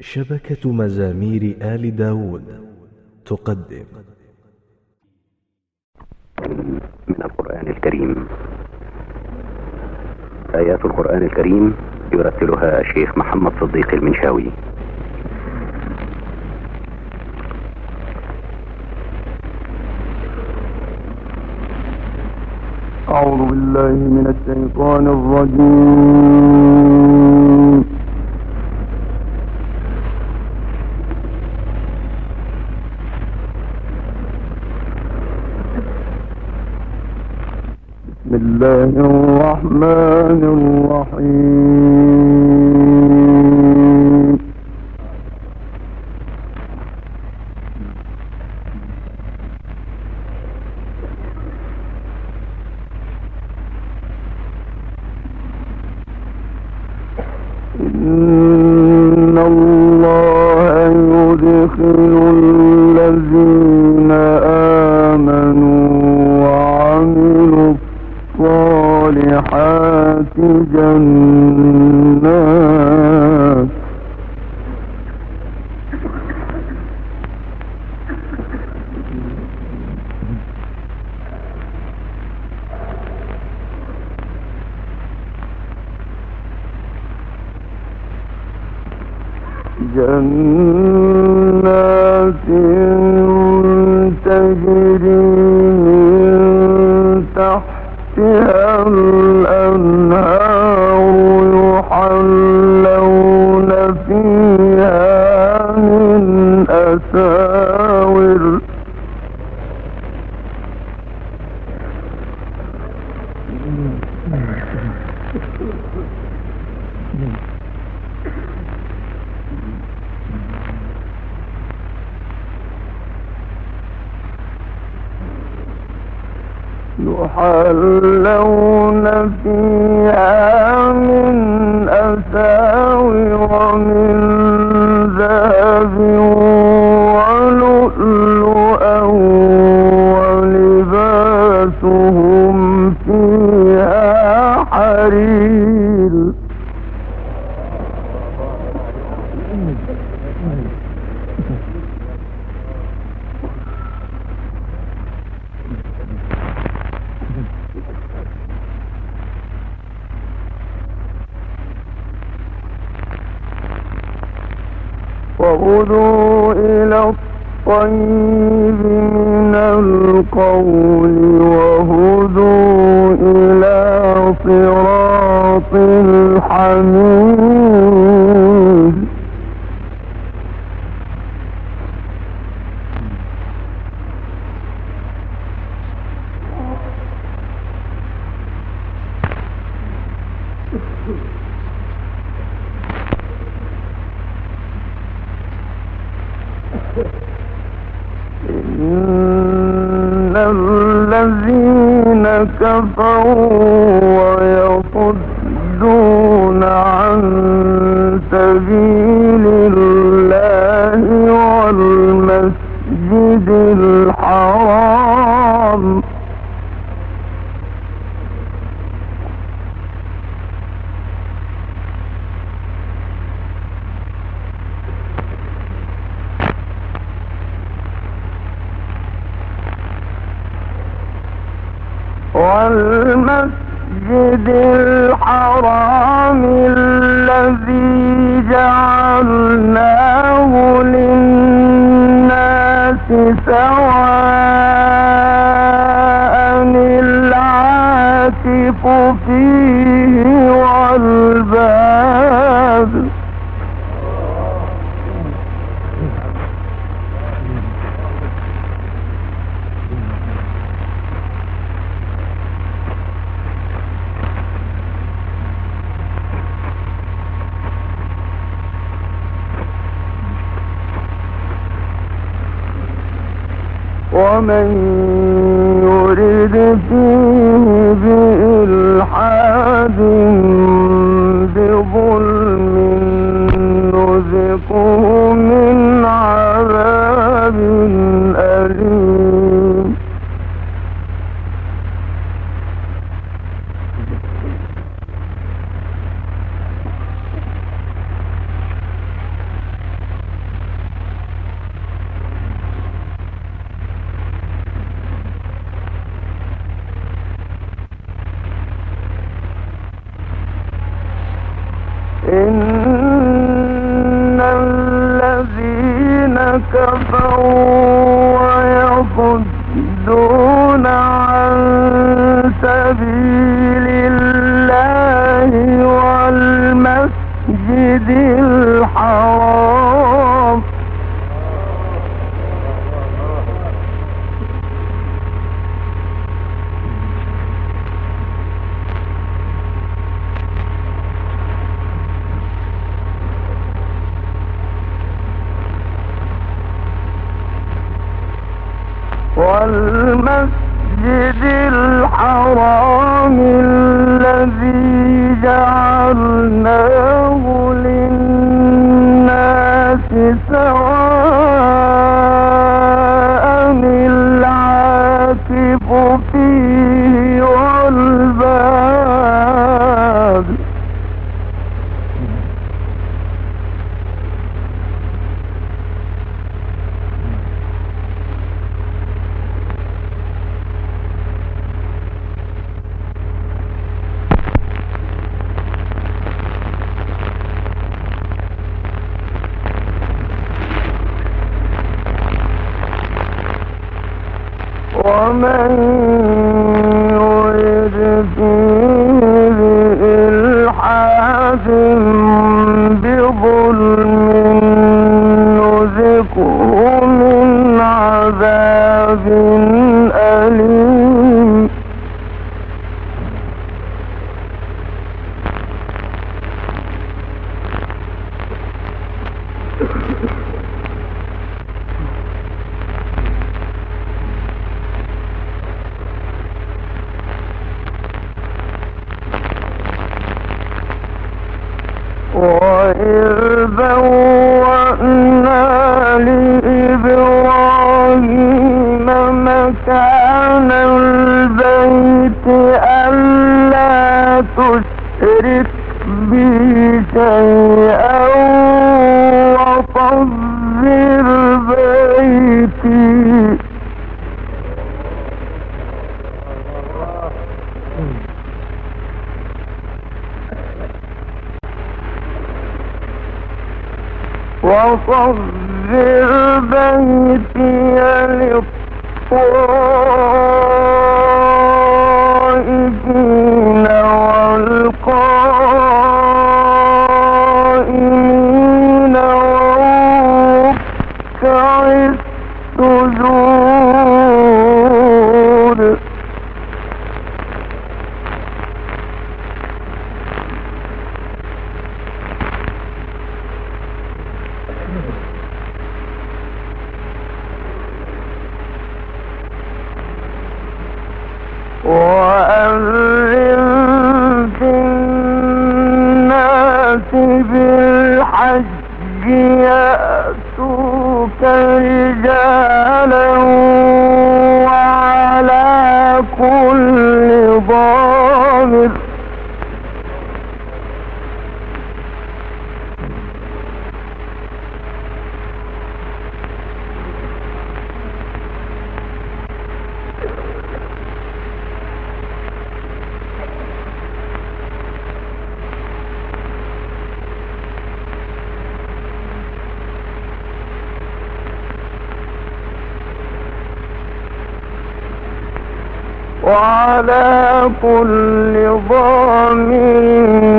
شبكة مزامير آل داود تقدم. من القرآن الكريم. آيات القرآن الكريم يرتلها الشيخ محمد صديق المنشاوي. أعوذ بالله من الشيطان الرجيم. الله الرحمن الرحيم. إن الله يدخل الذين الصالحات جنات. جنات. يحلون فيها من أساور من ذهب وهدوا إلى الطيب من القول وهدوا إلى صراط الحميد إن Oh. ومن يرد فيه بظلم. نذقه In والمسجد الحرام الذي جعلناه للناس سواء من عذاب مكان البيت ألا تشرك بي شيئا وطهر بيتي. وطهر بيتي for وأذن وعلى كل ضامر.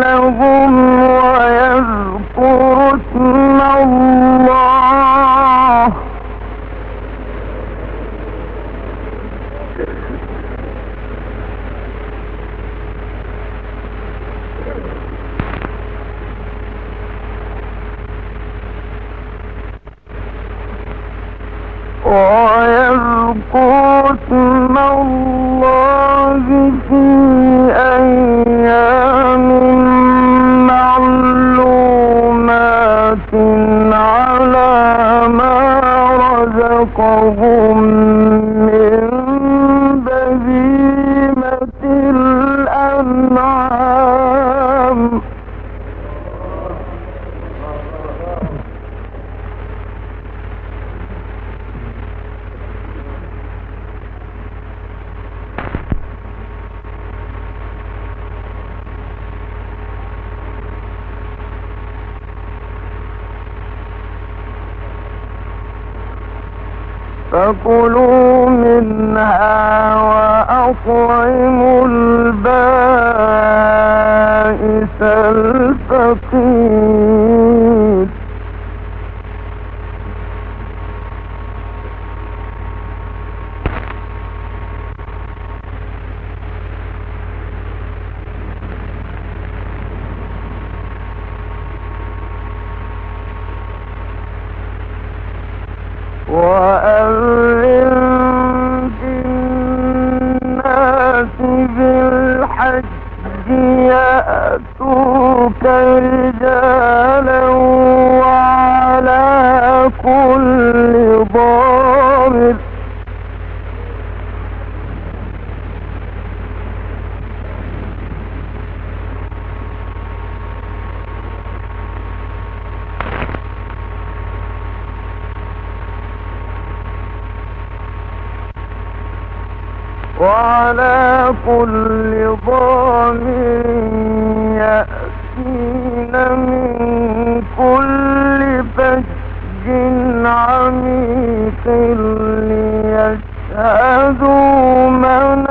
لهم ويذكروا اسم الله. فكلوا منها وأطعموا البائس الفقير. وعلى كل ضامر يأتين من كل فج عميق ليشهدوا من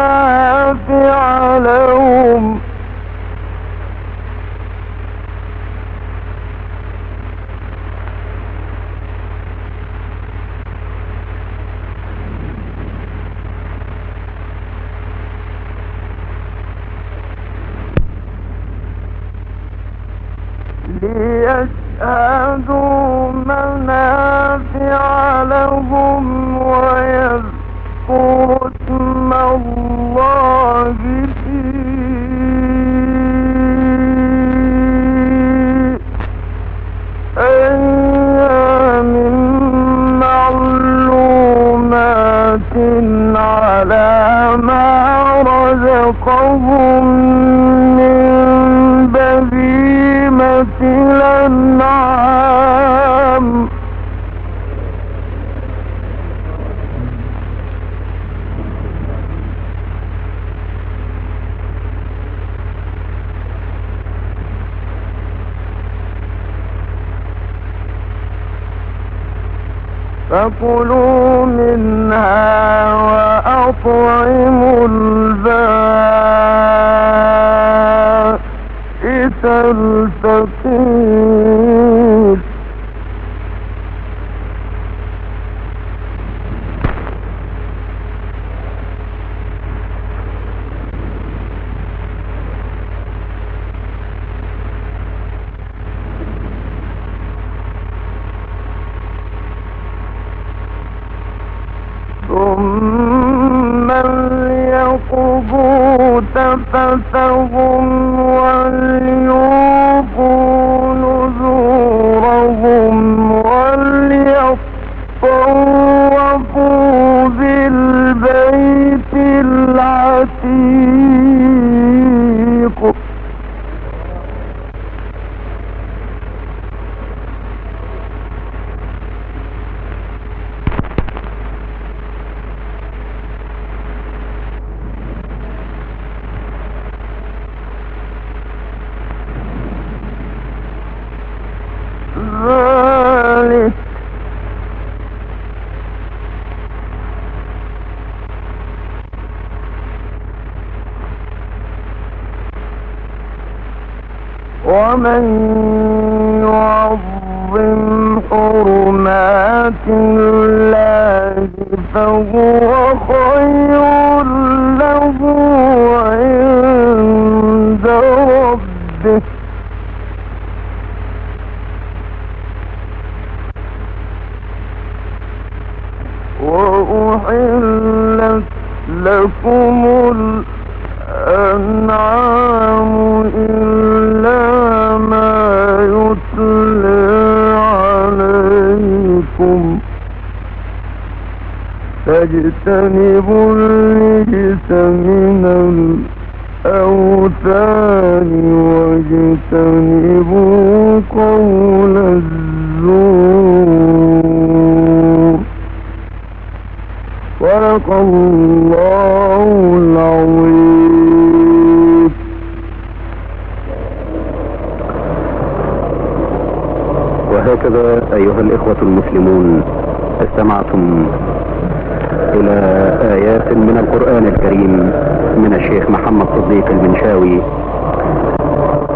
فكلوا منها وأطعموا البائس الفقير ثم ليقضوا تفتهم ومن من الأوثان واجتنبوا قول الزور. صدق الله العظيم. وهكذا أيها الإخوة المسلمون استمعتم إلى آيات من القرآن الكريم من الشيخ محمد صديق المنشاوي.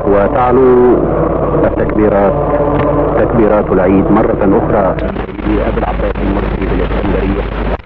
وتعلو التكبيرات تكبيرات العيد مرة أخرى لأبي العباس المرسي بالإسكندرية.